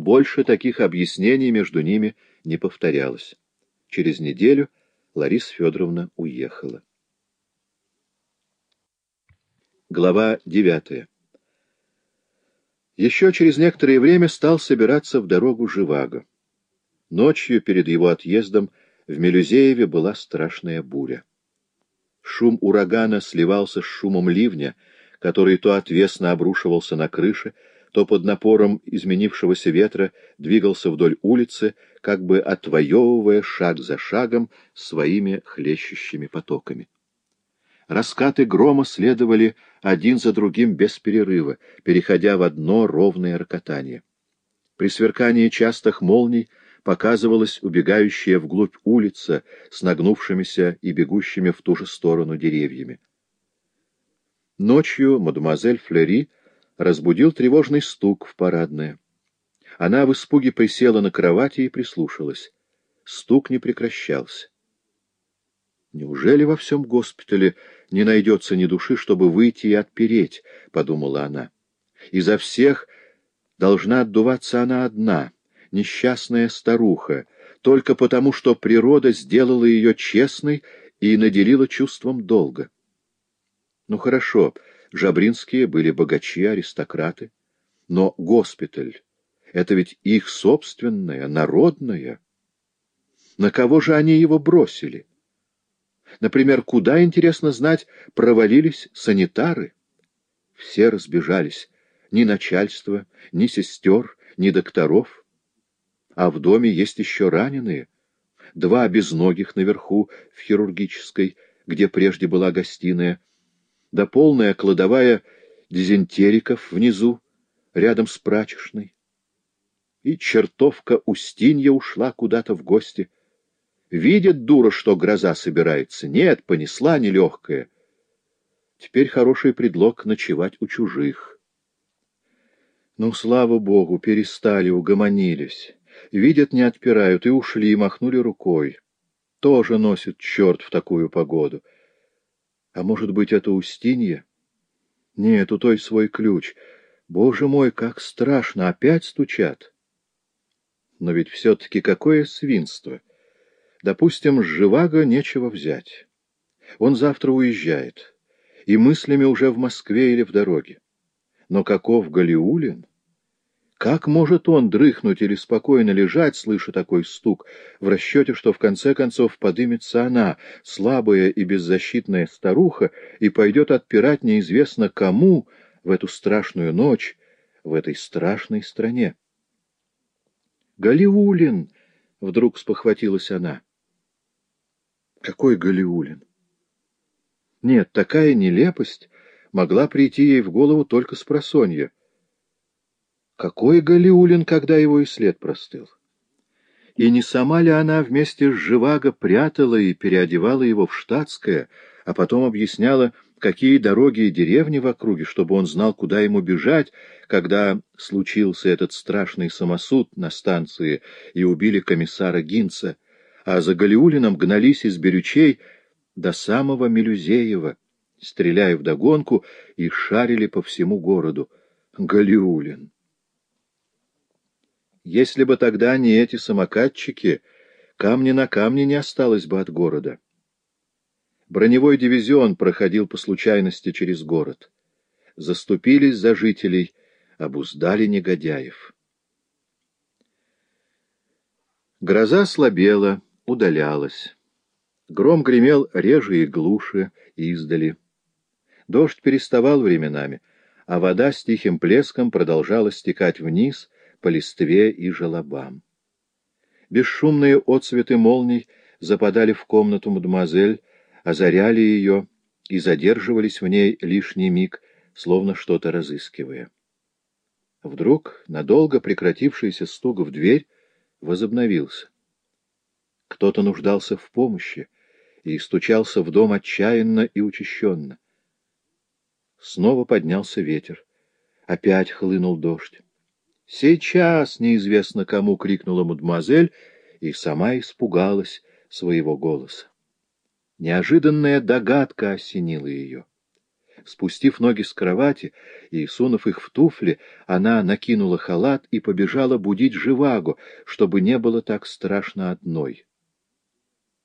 Больше таких объяснений между ними не повторялось. Через неделю Лариса Федоровна уехала. Глава девятая Еще через некоторое время стал собираться в дорогу Живаго. Ночью перед его отъездом в Мелюзееве была страшная буря. Шум урагана сливался с шумом ливня, который то отвесно обрушивался на крыши, то под напором изменившегося ветра двигался вдоль улицы, как бы отвоевывая шаг за шагом своими хлещущими потоками. Раскаты грома следовали один за другим без перерыва, переходя в одно ровное рокотание. При сверкании частых молний показывалась убегающая вглубь улица с нагнувшимися и бегущими в ту же сторону деревьями. Ночью мадемуазель Флери разбудил тревожный стук в парадное. Она в испуге присела на кровати и прислушалась. Стук не прекращался. «Неужели во всем госпитале не найдется ни души, чтобы выйти и отпереть?» — подумала она. «Изо всех должна отдуваться она одна, несчастная старуха, только потому, что природа сделала ее честной и наделила чувством долга. Ну хорошо, Жабринские были богачи, аристократы. Но госпиталь — это ведь их собственное, народное. На кого же они его бросили? Например, куда, интересно знать, провалились санитары? Все разбежались. Ни начальства, ни сестер, ни докторов. А в доме есть еще раненые. Два безногих наверху, в хирургической, где прежде была гостиная, да полная кладовая дизентериков внизу, рядом с прачечной. И чертовка Устинья ушла куда-то в гости. Видит дура, что гроза собирается. Нет, понесла нелегкая. Теперь хороший предлог ночевать у чужих. Ну, слава богу, перестали, угомонились. Видят, не отпирают, и ушли, махнули рукой. Тоже носит черт в такую погоду. А может быть, это Устинья? Нет, у той свой ключ. Боже мой, как страшно! Опять стучат. Но ведь все-таки какое свинство! Допустим, с Живаго нечего взять. Он завтра уезжает, и мыслями уже в Москве или в дороге. Но каков Галиулин? Как может он дрыхнуть или спокойно лежать, слыша такой стук, в расчете, что в конце концов подымется она, слабая и беззащитная старуха, и пойдет отпирать неизвестно кому в эту страшную ночь, в этой страшной стране? «Галиулин!» — вдруг спохватилась она. «Какой Галиулин?» Нет, такая нелепость могла прийти ей в голову только с просонья. Какой Галиулин, когда его и след простыл? И не сама ли она вместе с Живаго прятала и переодевала его в штатское, а потом объясняла, какие дороги и деревни в округе, чтобы он знал, куда ему бежать, когда случился этот страшный самосуд на станции и убили комиссара Гинца, а за Галиулином гнались из Берючей до самого Мелюзеева, стреляя вдогонку и шарили по всему городу. Галиулин! Если бы тогда не эти самокатчики, камни на камне не осталось бы от города. Броневой дивизион проходил по случайности через город. Заступились за жителей, обуздали негодяев. Гроза слабела, удалялась. Гром гремел реже и глуше издали. Дождь переставал временами, а вода с тихим плеском продолжала стекать вниз — по листве и желобам. Бесшумные отцветы молний западали в комнату мадемуазель, озаряли ее и задерживались в ней лишний миг, словно что-то разыскивая. Вдруг надолго прекратившийся стук в дверь возобновился. Кто-то нуждался в помощи и стучался в дом отчаянно и учащенно. Снова поднялся ветер. Опять хлынул дождь. «Сейчас!» — неизвестно кому крикнула мадемуазель, и сама испугалась своего голоса. Неожиданная догадка осенила ее. Спустив ноги с кровати и сунув их в туфли, она накинула халат и побежала будить живагу, чтобы не было так страшно одной.